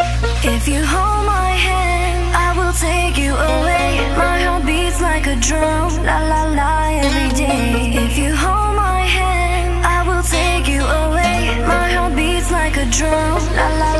If you hold my hand, I will take you away. My heart beats like a drum, la la la, every day. If you hold my hand, I will take you away. My heart beats like a drum, la la.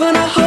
Havana,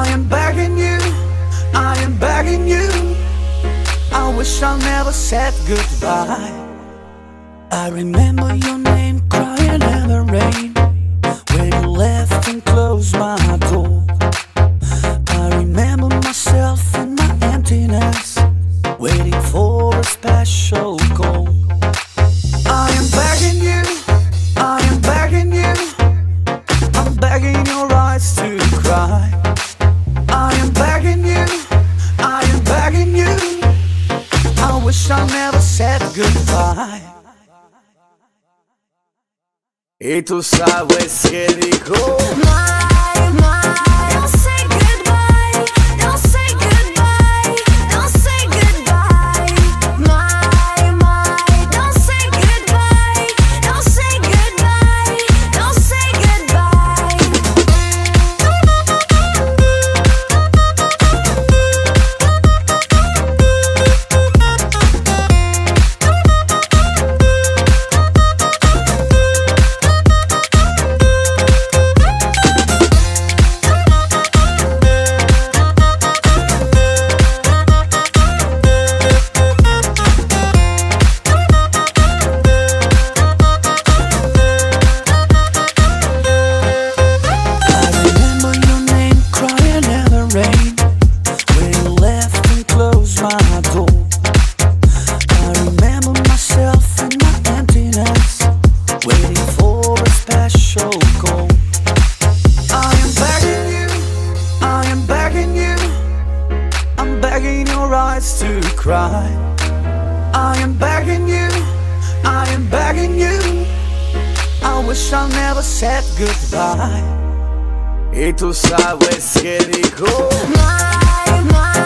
I am begging you, I am begging you. I wish I never said goodbye. I remember your name. y tú sabes que dijo. begging your eyes to cry. I am begging you, I am begging you. I wish I never said goodbye. Y tú sabes que dijo My, my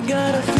I gotta feel